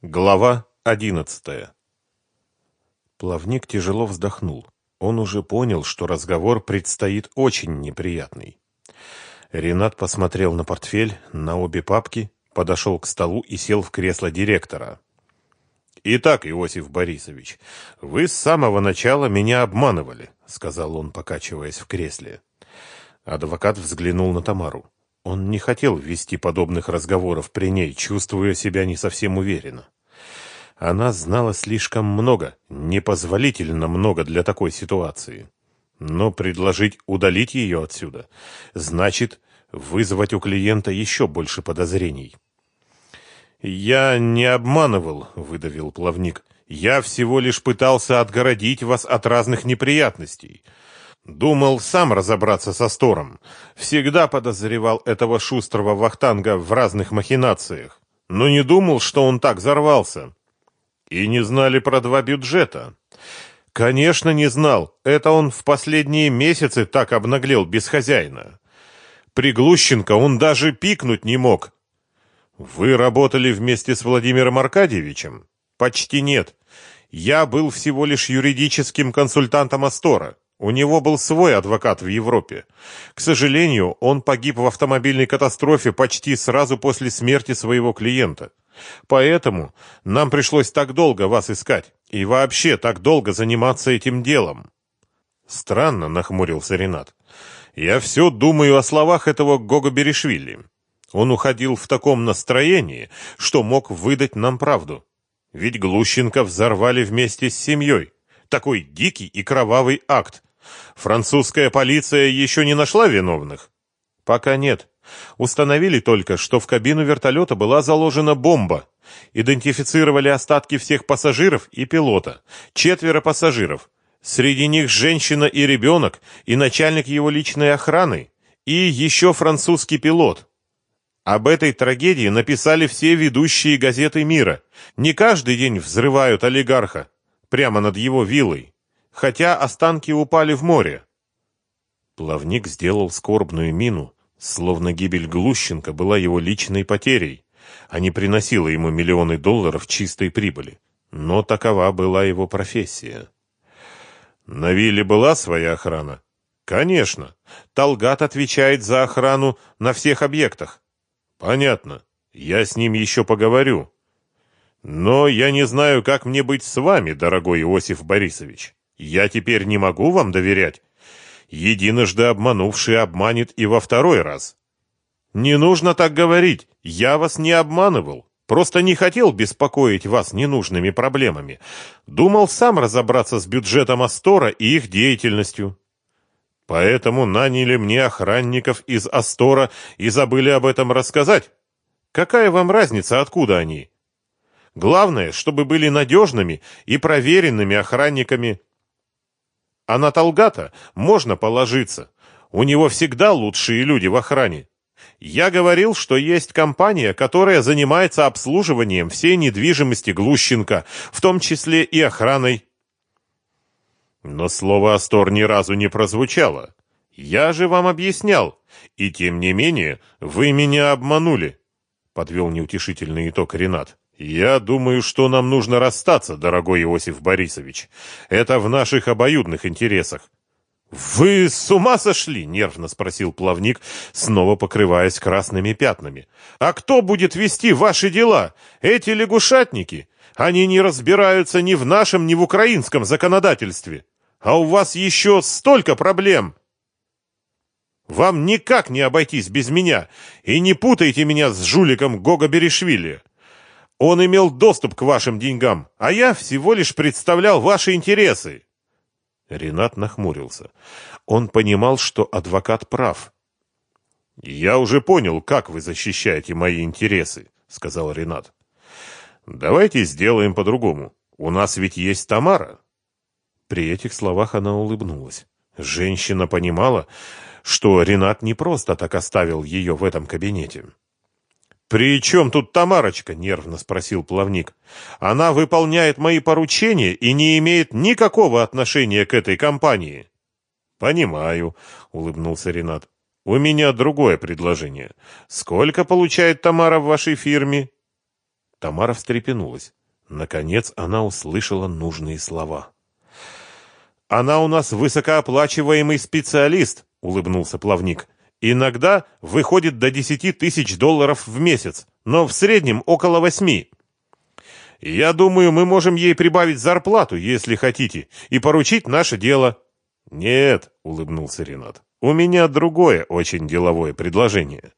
Глава одиннадцатая. Плавник тяжело вздохнул. Он уже понял, что разговор предстоит очень неприятный. Ренат посмотрел на портфель, на обе папки, подошел к столу и сел в кресло директора. «Итак, Иосиф Борисович, вы с самого начала меня обманывали», — сказал он, покачиваясь в кресле. Адвокат взглянул на Тамару. Он не хотел вести подобных разговоров при ней, чувствуя себя не совсем уверенно. Она знала слишком много, непозволительно много для такой ситуации. Но предложить удалить ее отсюда значит вызвать у клиента еще больше подозрений. «Я не обманывал», — выдавил плавник. «Я всего лишь пытался отгородить вас от разных неприятностей». Думал сам разобраться со Стором. Всегда подозревал этого шустрого вахтанга в разных махинациях. Но не думал, что он так взорвался. И не знали про два бюджета. Конечно, не знал. Это он в последние месяцы так обнаглел без хозяина. При Глущенко он даже пикнуть не мог. Вы работали вместе с Владимиром Аркадьевичем? Почти нет. Я был всего лишь юридическим консультантом Астора. У него был свой адвокат в Европе. К сожалению, он погиб в автомобильной катастрофе почти сразу после смерти своего клиента. Поэтому нам пришлось так долго вас искать и вообще так долго заниматься этим делом. Странно, нахмурился Ренат. Я все думаю о словах этого Гога Берешвили. Он уходил в таком настроении, что мог выдать нам правду. Ведь Глущенко взорвали вместе с семьей. Такой дикий и кровавый акт, Французская полиция еще не нашла виновных? Пока нет. Установили только, что в кабину вертолета была заложена бомба. Идентифицировали остатки всех пассажиров и пилота. Четверо пассажиров. Среди них женщина и ребенок, и начальник его личной охраны, и еще французский пилот. Об этой трагедии написали все ведущие газеты мира. Не каждый день взрывают олигарха прямо над его виллой хотя останки упали в море. Плавник сделал скорбную мину, словно гибель Глущенко была его личной потерей, а не приносила ему миллионы долларов чистой прибыли. Но такова была его профессия. На вилле была своя охрана? Конечно. Талгат отвечает за охрану на всех объектах. Понятно. Я с ним еще поговорю. Но я не знаю, как мне быть с вами, дорогой Иосиф Борисович. Я теперь не могу вам доверять. Единожды обманувший обманет и во второй раз. Не нужно так говорить. Я вас не обманывал. Просто не хотел беспокоить вас ненужными проблемами. Думал сам разобраться с бюджетом Астора и их деятельностью. Поэтому наняли мне охранников из Астора и забыли об этом рассказать. Какая вам разница, откуда они? Главное, чтобы были надежными и проверенными охранниками. А на Талгата можно положиться. У него всегда лучшие люди в охране. Я говорил, что есть компания, которая занимается обслуживанием всей недвижимости Глущенко, в том числе и охраной. Но слово «Астор» ни разу не прозвучало. Я же вам объяснял. И тем не менее, вы меня обманули, — подвел неутешительный итог Ренат. «Я думаю, что нам нужно расстаться, дорогой Иосиф Борисович. Это в наших обоюдных интересах». «Вы с ума сошли?» — нервно спросил плавник, снова покрываясь красными пятнами. «А кто будет вести ваши дела? Эти лягушатники? Они не разбираются ни в нашем, ни в украинском законодательстве. А у вас еще столько проблем!» «Вам никак не обойтись без меня, и не путайте меня с жуликом Гога Берешвили. Он имел доступ к вашим деньгам, а я всего лишь представлял ваши интересы. Ренат нахмурился. Он понимал, что адвокат прав. Я уже понял, как вы защищаете мои интересы, сказал Ренат. Давайте сделаем по-другому. У нас ведь есть Тамара. При этих словах она улыбнулась. Женщина понимала, что Ренат не просто так оставил ее в этом кабинете. «При чем тут Тамарочка?» — нервно спросил плавник. «Она выполняет мои поручения и не имеет никакого отношения к этой компании». «Понимаю», — улыбнулся Ренат. «У меня другое предложение. Сколько получает Тамара в вашей фирме?» Тамара встрепенулась. Наконец она услышала нужные слова. «Она у нас высокооплачиваемый специалист», — улыбнулся плавник. «Иногда выходит до десяти тысяч долларов в месяц, но в среднем около восьми. Я думаю, мы можем ей прибавить зарплату, если хотите, и поручить наше дело». «Нет», — улыбнулся Ренат. У меня другое очень деловое предложение.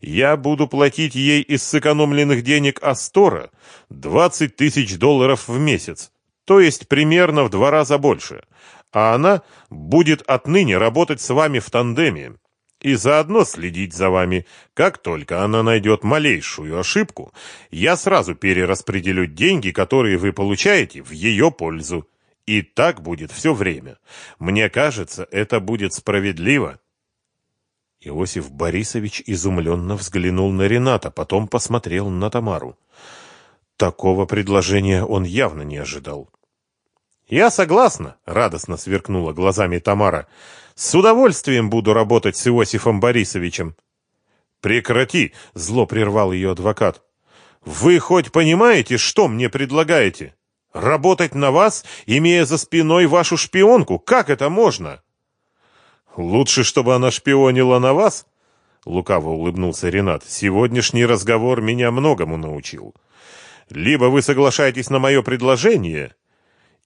Я буду платить ей из сэкономленных денег Астора 20 тысяч долларов в месяц, то есть примерно в два раза больше, а она будет отныне работать с вами в тандеме и заодно следить за вами. Как только она найдет малейшую ошибку, я сразу перераспределю деньги, которые вы получаете, в ее пользу. И так будет все время. Мне кажется, это будет справедливо. Иосиф Борисович изумленно взглянул на Рената, потом посмотрел на Тамару. Такого предложения он явно не ожидал. «Я согласна», — радостно сверкнула глазами Тамара. «С удовольствием буду работать с Иосифом Борисовичем». «Прекрати!» — зло прервал ее адвокат. «Вы хоть понимаете, что мне предлагаете?» Работать на вас, имея за спиной вашу шпионку? Как это можно? Лучше, чтобы она шпионила на вас? Лукаво улыбнулся Ренат. Сегодняшний разговор меня многому научил. Либо вы соглашаетесь на мое предложение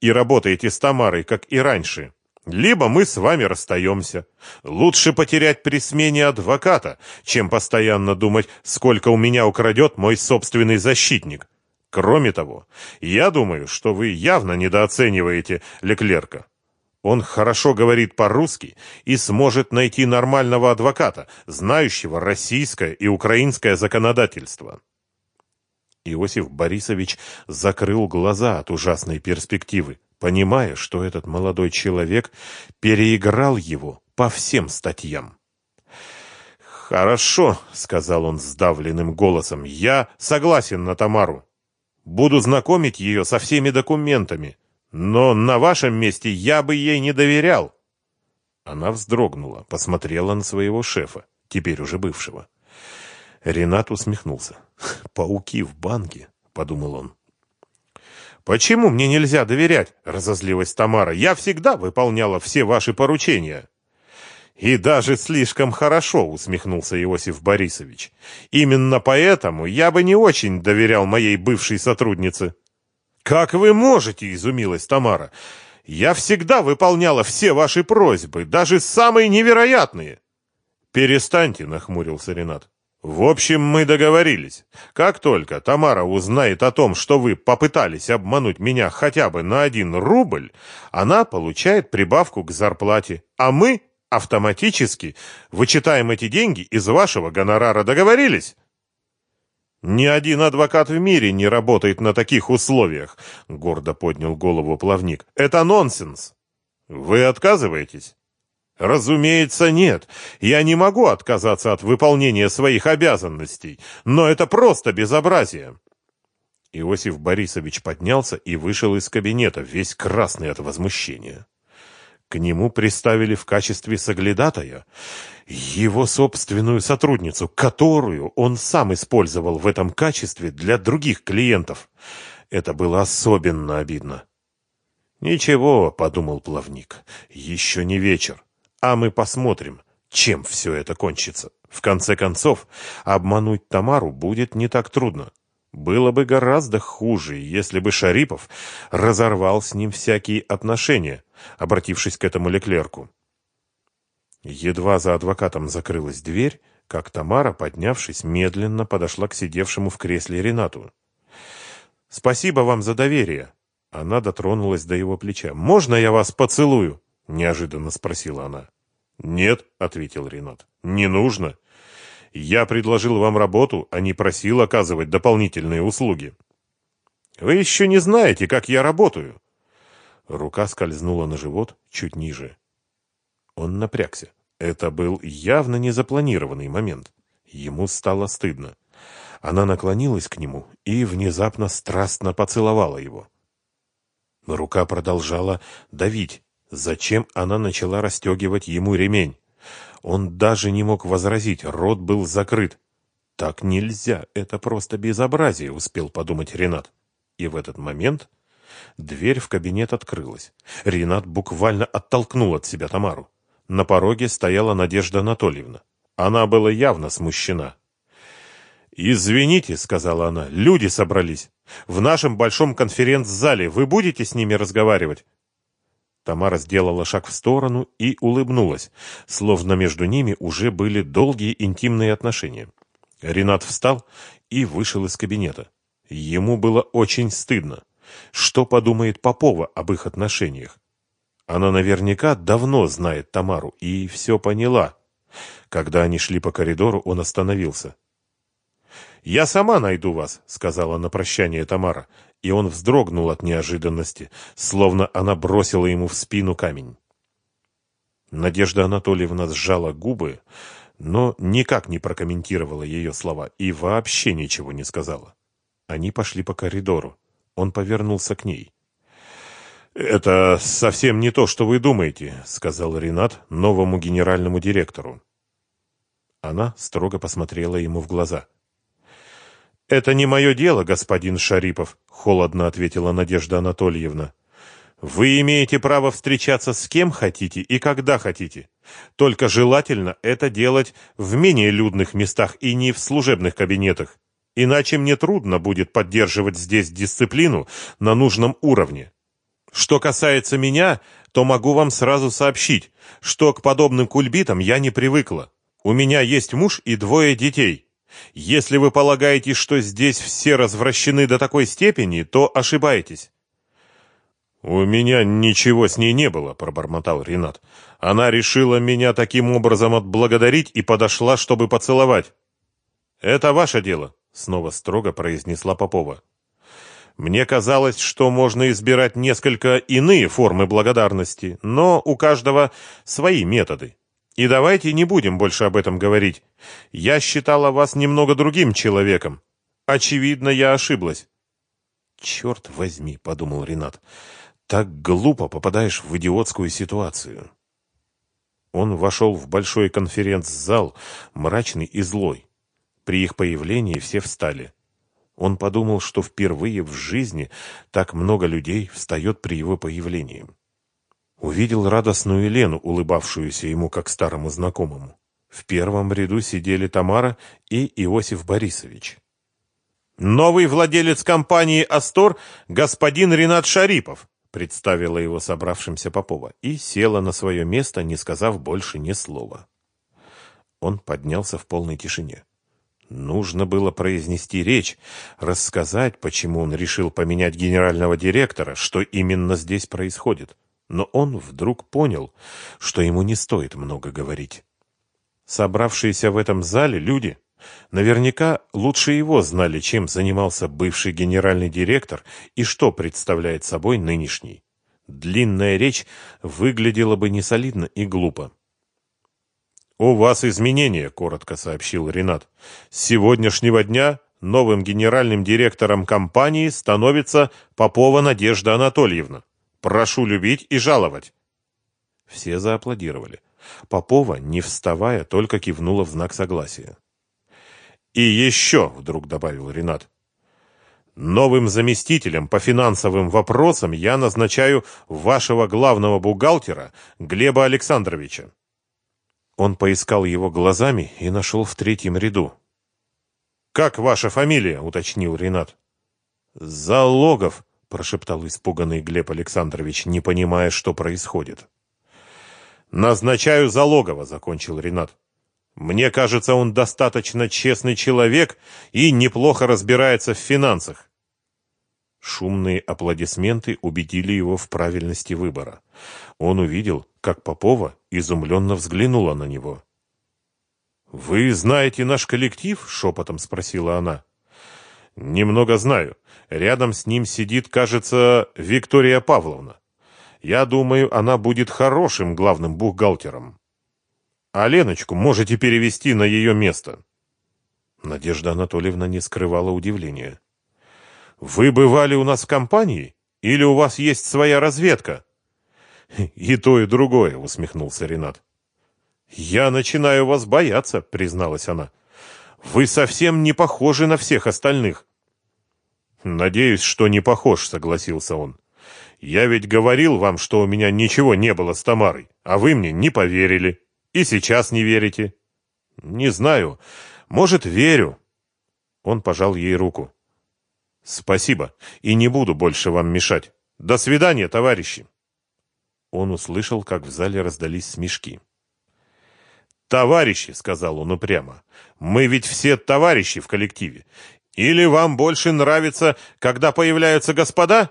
и работаете с Тамарой, как и раньше, либо мы с вами расстаемся. Лучше потерять при смене адвоката, чем постоянно думать, сколько у меня украдет мой собственный защитник. Кроме того, я думаю, что вы явно недооцениваете Леклерка. Он хорошо говорит по-русски и сможет найти нормального адвоката, знающего российское и украинское законодательство. Иосиф Борисович закрыл глаза от ужасной перспективы, понимая, что этот молодой человек переиграл его по всем статьям. «Хорошо», — сказал он сдавленным голосом, — «я согласен на Тамару. Буду знакомить ее со всеми документами. Но на вашем месте я бы ей не доверял. Она вздрогнула, посмотрела на своего шефа, теперь уже бывшего. Ренат усмехнулся. «Пауки в банке», — подумал он. «Почему мне нельзя доверять?» — разозлилась Тамара. «Я всегда выполняла все ваши поручения». «И даже слишком хорошо», — усмехнулся Иосиф Борисович. «Именно поэтому я бы не очень доверял моей бывшей сотруднице». «Как вы можете?» — изумилась Тамара. «Я всегда выполняла все ваши просьбы, даже самые невероятные». «Перестаньте», — нахмурился Ренат. «В общем, мы договорились. Как только Тамара узнает о том, что вы попытались обмануть меня хотя бы на один рубль, она получает прибавку к зарплате, а мы Автоматически вычитаем эти деньги из вашего гонорара. Договорились? Ни один адвокат в мире не работает на таких условиях, гордо поднял голову плавник. Это нонсенс. Вы отказываетесь? Разумеется, нет. Я не могу отказаться от выполнения своих обязанностей, но это просто безобразие. Иосиф Борисович поднялся и вышел из кабинета, весь красный от возмущения. К нему приставили в качестве соглядатая его собственную сотрудницу, которую он сам использовал в этом качестве для других клиентов. Это было особенно обидно. «Ничего», — подумал плавник, — «еще не вечер, а мы посмотрим, чем все это кончится. В конце концов, обмануть Тамару будет не так трудно. Было бы гораздо хуже, если бы Шарипов разорвал с ним всякие отношения, обратившись к этому Леклерку. Едва за адвокатом закрылась дверь, как Тамара, поднявшись, медленно подошла к сидевшему в кресле Ренату. «Спасибо вам за доверие!» Она дотронулась до его плеча. «Можно я вас поцелую?» — неожиданно спросила она. «Нет», — ответил Ренат, — «не нужно. Я предложил вам работу, а не просил оказывать дополнительные услуги. Вы еще не знаете, как я работаю. Рука скользнула на живот чуть ниже. Он напрягся. Это был явно незапланированный момент. Ему стало стыдно. Она наклонилась к нему и внезапно страстно поцеловала его. Рука продолжала давить. Зачем она начала расстегивать ему ремень? Он даже не мог возразить, рот был закрыт. Так нельзя, это просто безобразие, успел подумать Ренат. И в этот момент дверь в кабинет открылась. Ренат буквально оттолкнул от себя Тамару. На пороге стояла Надежда Анатольевна. Она была явно смущена. «Извините», — сказала она, — «люди собрались. В нашем большом конференц-зале вы будете с ними разговаривать?» Тамара сделала шаг в сторону и улыбнулась, словно между ними уже были долгие интимные отношения. Ренат встал и вышел из кабинета. Ему было очень стыдно. Что подумает Попова об их отношениях? Она наверняка давно знает Тамару и все поняла. Когда они шли по коридору, он остановился. «Я сама найду вас», — сказала на прощание Тамара, и он вздрогнул от неожиданности, словно она бросила ему в спину камень. Надежда Анатольевна сжала губы, но никак не прокомментировала ее слова и вообще ничего не сказала. Они пошли по коридору. Он повернулся к ней. «Это совсем не то, что вы думаете», — сказал Ренат новому генеральному директору. Она строго посмотрела ему в глаза. «Это не мое дело, господин Шарипов», — холодно ответила Надежда Анатольевна. «Вы имеете право встречаться с кем хотите и когда хотите. Только желательно это делать в менее людных местах и не в служебных кабинетах. Иначе мне трудно будет поддерживать здесь дисциплину на нужном уровне. Что касается меня, то могу вам сразу сообщить, что к подобным кульбитам я не привыкла. У меня есть муж и двое детей. Если вы полагаете, что здесь все развращены до такой степени, то ошибаетесь. У меня ничего с ней не было, пробормотал Ренат. Она решила меня таким образом отблагодарить и подошла, чтобы поцеловать. Это ваше дело, снова строго произнесла Попова. Мне казалось, что можно избирать несколько иные формы благодарности, но у каждого свои методы. И давайте не будем больше об этом говорить. Я считала вас немного другим человеком. Очевидно, я ошиблась. Черт возьми, подумал Ренат. Так глупо попадаешь в идиотскую ситуацию. Он вошел в большой конференц-зал, мрачный и злой. При их появлении все встали. Он подумал, что впервые в жизни так много людей встает при его появлении. Увидел радостную Елену, улыбавшуюся ему как старому знакомому. В первом ряду сидели Тамара и Иосиф Борисович. «Новый владелец компании «Астор» господин Ренат Шарипов», представила его собравшимся Попова и села на свое место, не сказав больше ни слова. Он поднялся в полной тишине. Нужно было произнести речь, рассказать, почему он решил поменять генерального директора, что именно здесь происходит но он вдруг понял, что ему не стоит много говорить. Собравшиеся в этом зале люди наверняка лучше его знали, чем занимался бывший генеральный директор и что представляет собой нынешний. Длинная речь выглядела бы несолидно и глупо. «У вас изменения», — коротко сообщил Ренат. «С сегодняшнего дня новым генеральным директором компании становится Попова Надежда Анатольевна». Прошу любить и жаловать. Все зааплодировали. Попова, не вставая, только кивнула в знак согласия. «И еще», — вдруг добавил Ренат, — «новым заместителем по финансовым вопросам я назначаю вашего главного бухгалтера Глеба Александровича». Он поискал его глазами и нашел в третьем ряду. «Как ваша фамилия?» — уточнил Ренат. «Залогов», — прошептал испуганный Глеб Александрович, не понимая, что происходит. «Назначаю Залогова», — закончил Ренат. «Мне кажется, он достаточно честный человек и неплохо разбирается в финансах». Шумные аплодисменты убедили его в правильности выбора. Он увидел, как Попова изумленно взглянула на него. «Вы знаете наш коллектив?» — шепотом спросила она. «Немного знаю. Рядом с ним сидит, кажется, Виктория Павловна. Я думаю, она будет хорошим главным бухгалтером. А Леночку можете перевести на ее место. Надежда Анатольевна не скрывала удивления. Вы бывали у нас в компании? Или у вас есть своя разведка? И то, и другое, усмехнулся Ренат. Я начинаю вас бояться, призналась она. Вы совсем не похожи на всех остальных. Надеюсь, что не похож, согласился он. Я ведь говорил вам, что у меня ничего не было с Тамарой, а вы мне не поверили. И сейчас не верите. Не знаю. Может, верю. Он пожал ей руку. Спасибо, и не буду больше вам мешать. До свидания, товарищи. Он услышал, как в зале раздались смешки. «Товарищи», — сказал он упрямо, — «мы ведь все товарищи в коллективе. Или вам больше нравится, когда появляются господа?»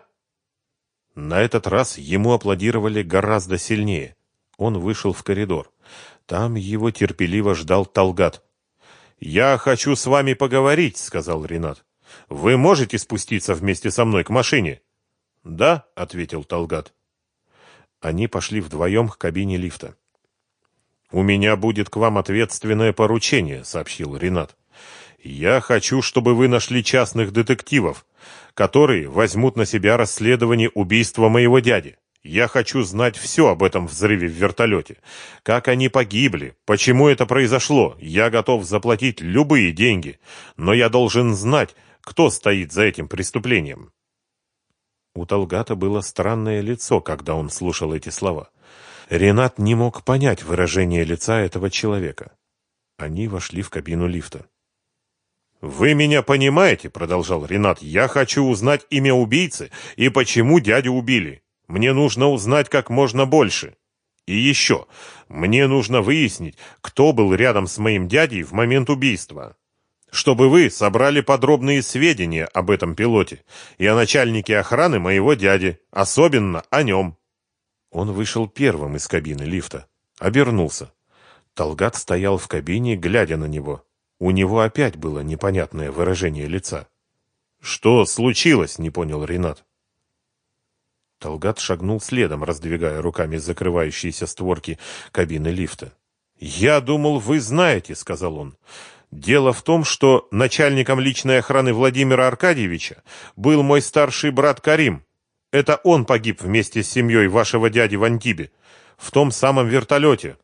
На этот раз ему аплодировали гораздо сильнее. Он вышел в коридор. Там его терпеливо ждал Талгат. «Я хочу с вами поговорить», — сказал Ренат. «Вы можете спуститься вместе со мной к машине?» «Да», — ответил Талгат. Они пошли вдвоем к кабине лифта. «У меня будет к вам ответственное поручение», — сообщил Ренат. «Я хочу, чтобы вы нашли частных детективов, которые возьмут на себя расследование убийства моего дяди. Я хочу знать все об этом взрыве в вертолете. Как они погибли, почему это произошло. Я готов заплатить любые деньги, но я должен знать, кто стоит за этим преступлением». У Талгата было странное лицо, когда он слушал эти слова. Ренат не мог понять выражение лица этого человека. Они вошли в кабину лифта. «Вы меня понимаете?» — продолжал Ренат. «Я хочу узнать имя убийцы и почему дядю убили. Мне нужно узнать как можно больше. И еще, мне нужно выяснить, кто был рядом с моим дядей в момент убийства. Чтобы вы собрали подробные сведения об этом пилоте и о начальнике охраны моего дяди, особенно о нем». Он вышел первым из кабины лифта. Обернулся. Талгат стоял в кабине, глядя на него. У него опять было непонятное выражение лица. «Что случилось?» — не понял Ренат. Талгат шагнул следом, раздвигая руками закрывающиеся створки кабины лифта. «Я думал, вы знаете», — сказал он. «Дело в том, что начальником личной охраны Владимира Аркадьевича был мой старший брат Карим. Это он погиб вместе с семьей вашего дяди в Антибе, в том самом вертолете,